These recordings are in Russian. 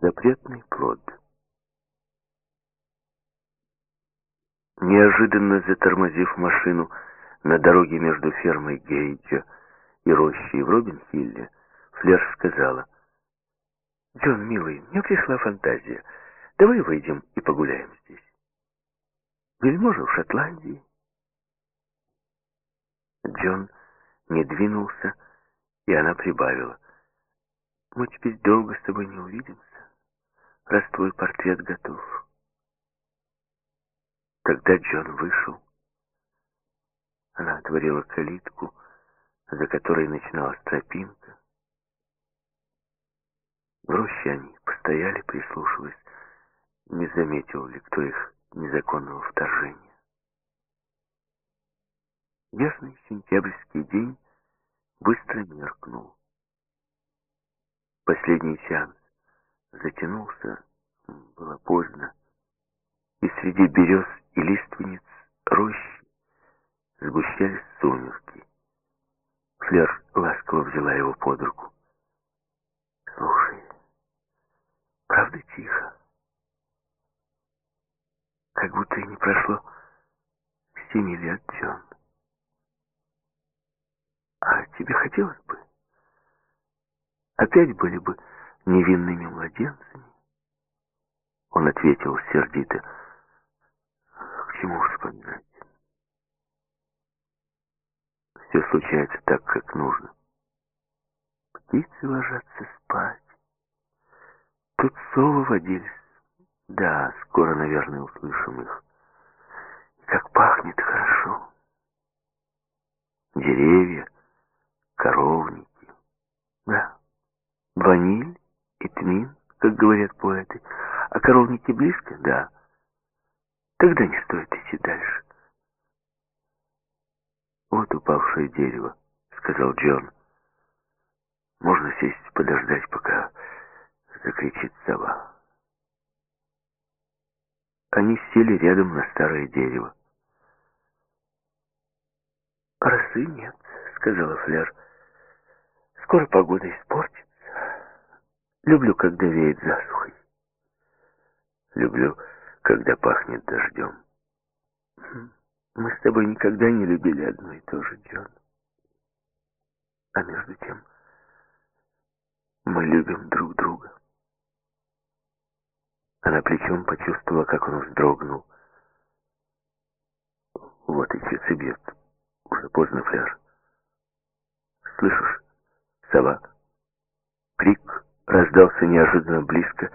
Запретный плод. Неожиданно затормозив машину на дороге между фермой Гейджа и рощей в Робинхилле, Флер сказала, «Джон, милый, мне пришла фантазия. Давай выйдем и погуляем здесь. Вельможа в Шотландии». Джон не двинулся, и она прибавила, «Мы теперь долго с тобой не увидимся, раз твой портрет готов». Когда Джон вышел, она отворила калитку, за которой начиналась тропинка. В роще они постояли, прислушиваясь, не заметил ли кто их незаконного вторжения. Ясный сентябрьский день быстро меркнул. Последний сеанс затянулся, было поздно, и среди берез и лиственниц рощи сгущались сумерки. Флер ласково взяла его под руку. «Слушай, правда тихо? Как будто и не прошло семи лет, Джон. А тебе хотелось бы? Опять были бы невинными младенцами?» Он ответил сердито, чему вспоминать. Все случается так, как нужно. Птицы ложатся спать. Тут совы водились. Да, скоро, наверное, услышим их. Как пахнет хорошо. Деревья, коровники. Да, ваниль и тмин, как говорят поэты. А коровники близко? Да. Тогда не стоит идти дальше. «Вот упавшее дерево», — сказал Джон. «Можно сесть подождать, пока закричит сова». Они сели рядом на старое дерево. «Росы нет», — сказала Фляр. «Скоро погода испортится. Люблю, когда веет засухой. Люблю, когда пахнет дождем. Мы с тобой никогда не любили одно и то же, Джон. А между тем, мы любим друг друга. Она плечом почувствовала, как он вздрогнул. Вот и часы бьют. Уже поздно, Фляж. Слышишь, сова? Раздался неожиданно близко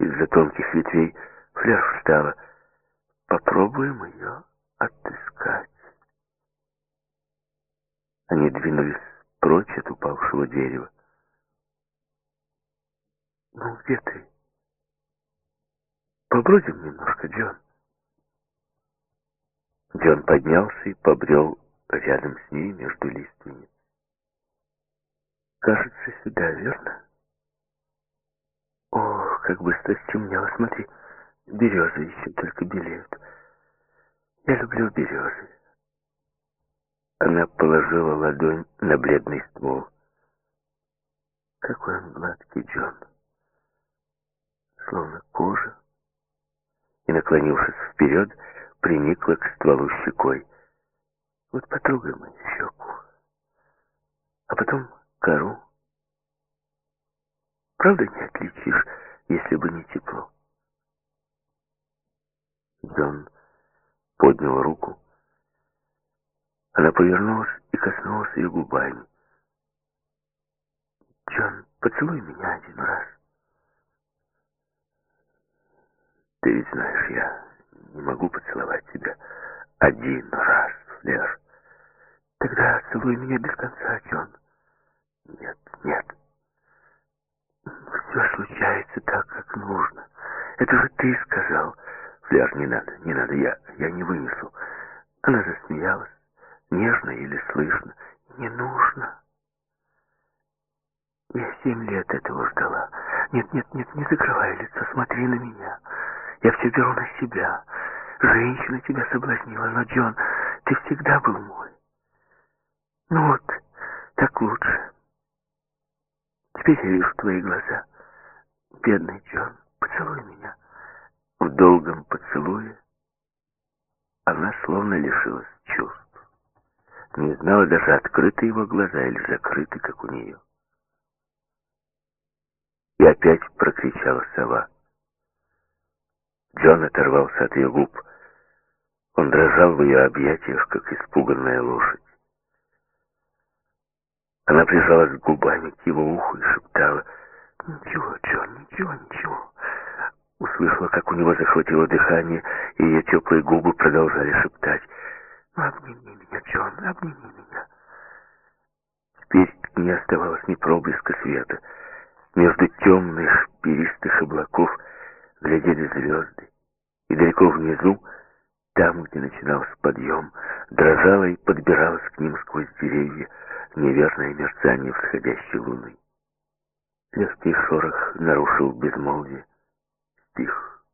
из-за тонких ветвей. Фляж встала. Попробуем ее отыскать. Они двинулись прочь от упавшего дерева. «Ну, где ты? Побродим немножко, Джон». Джон поднялся и побрел рядом с ней между лиственниц. «Кажется, сюда, верно?» «О, как быстро стемнело, смотри!» Березы еще только белеют. Я люблю березы. Она положила ладонь на бледный ствол. Какой он гладкий, Джон. Словно кожа. И, наклонившись вперед, приникла к стволу щекой. Вот потрогай мою щеку. А потом кору. Правда не отличишь, если бы не тепло? Джон поднял руку. Она повернулась и коснулась ее губами. «Джон, поцелуй меня один раз». «Ты ведь знаешь, я не могу поцеловать тебя один раз, Флер. Тогда целуй меня без конца, Джон». «Нет, нет. Все случается так, как нужно. Это же ты сказал». Фляж, не надо, не надо, я, я не вынесу. Она засмеялась, нежно или слышно. Не нужно. Я семь лет этого ждала. Нет, нет, нет, не закрывай лицо, смотри на меня. Я все беру на себя. Женщина тебя соблазнила, но, Джон, ты всегда был мой. Ну вот, так лучше. Теперь я вижу твои глаза. Бедный Джон, поцелуй меня. В долгом поцелуе она словно лишилась чувств. Не знала даже, открыты его глаза или закрыты, как у нее. И опять прокричала сова. Джон оторвался от ее губ. Он дрожал в ее объятиях, как испуганная лошадь. Она прижалась губами к его уху и шептала «Ничего, Джон, ничего, ничего». Услышала, как у него захватило дыхание, и ее теплые губы продолжали шептать «Обними меня, Джон, обними меня». Теперь не оставалось ни проблеска света. Между темных шпиристых облаков глядели звезды, и далеко внизу, там, где начинался подъем, дрожала и подбиралась к ним сквозь деревья неверное мерцание всходящей луны. Легкий шорох нарушил безмолвие. Стих.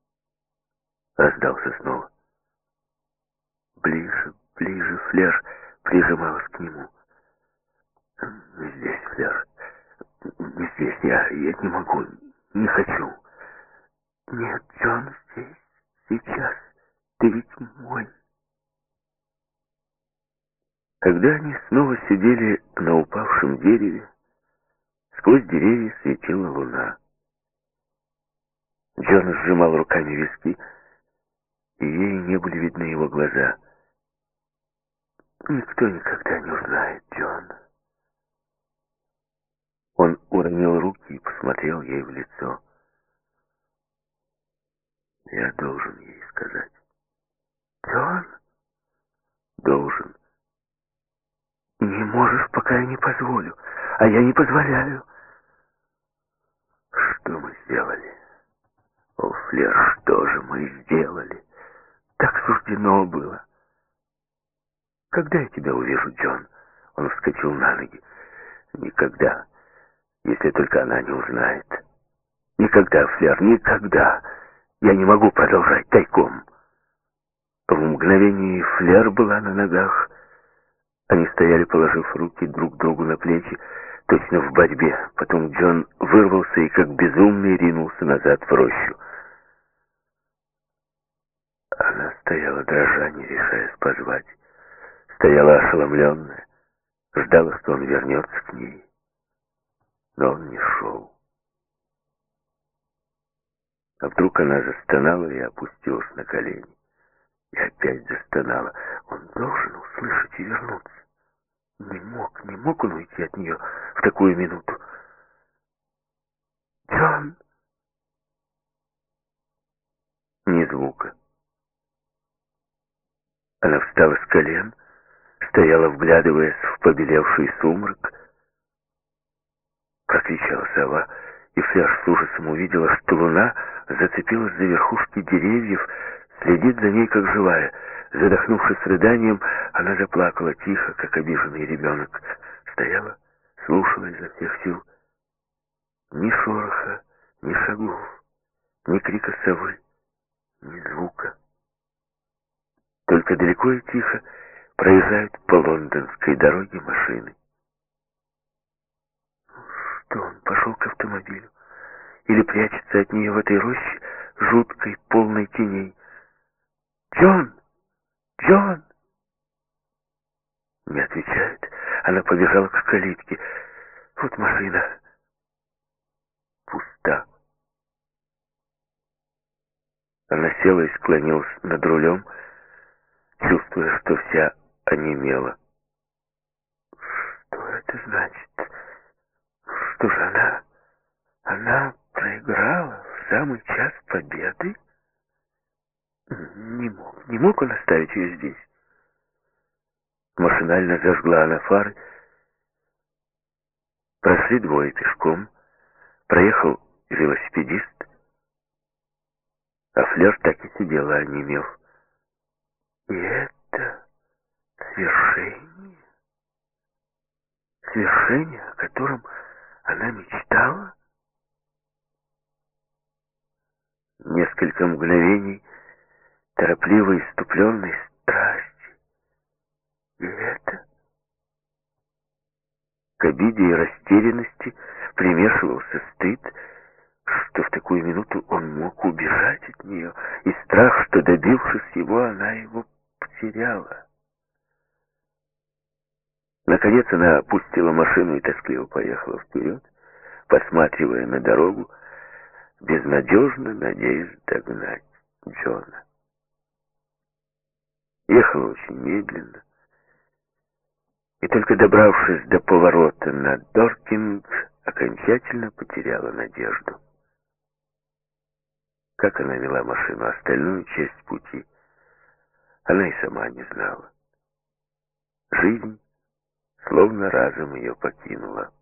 Раздался снова. Ближе, ближе Флер прижималась к нему. Не здесь, Флер. Не здесь. Я, я не могу. Не хочу. Нет, Джон здесь. Сейчас. Ты ведь мой. Когда они снова сидели на упавшем дереве, сквозь деревья светила луна. Джон сжимал руками виски, и ей не были видны его глаза. «Никто никогда не узнает, Джон». Он уронил руки и посмотрел ей в лицо. «Я должен ей сказать». «Джон?» «Должен». «Не можешь, пока я не позволю, а я не позволяю». «Что мы сделали?» «О, Флер, что же мы сделали?» «Так суждено было». «Когда я тебя увижу, Джон?» Он вскочил на ноги. «Никогда, если только она не узнает». «Никогда, Флер, никогда. Я не могу продолжать тайком». В мгновение Флер была на ногах, они стояли, положив руки друг другу на плечи, точно в борьбе. Потом Джон вырвался и как безумный ринулся назад в рощу. Она стояла дрожа, не решаясь позвать. Стояла ошеломленная, ждала, что он вернется к ней. Но он не шел. А вдруг она застонала и опустилась на колени. И опять застонала. Он должен услышать и вернуться. Не мог, не мог он уйти от нее в такую минуту. «Джон!» Ни звука. Она встала с колен, стояла, вглядываясь в побелевший сумрак. Прокричала сова, и Фляж с ужасом увидела, что луна зацепилась за верхушки деревьев, следит за ней, как живая — Задохнувшись рыданием, она заплакала тихо, как обиженный ребенок. Стояла, слушала изо всех сил. Ни шороха, ни шагов, ни крика совы, ни звука. Только далеко и тихо проезжают по лондонской дороге машины. Что он, пошел к автомобилю? Или прячется от нее в этой роще, жуткой, полной теней? «Джон!» «Джон!» Не отвечает. Она побежала к калитке. Вот машина. Пуста. Она села и склонилась над рулем, чувствуя, что вся онемела. Что это значит? Что же она... Она проиграла в самый час победы? Не мог, не мог он оставить ее здесь. Машинально зажгла она фары. Прошли двое пешком. Проехал велосипедист. А Флер так и сидела, онемев. И это свершение? Свершение, о котором она мечтала? Несколько мгновений торопливой, иступленной страсти. И это... К обиде и растерянности примешивался стыд. что в такую минуту он мог убежать от нее, и страх, что, добившись его, она его потеряла. Наконец она опустила машину и тоскливо поехала вперед, посматривая на дорогу, безнадежно надеясь догнать Джона. Ехала очень медленно, и только добравшись до поворота на Доркинг, окончательно потеряла надежду. Как она вела машину остальную часть пути, она и сама не знала. Жизнь словно разом ее покинула.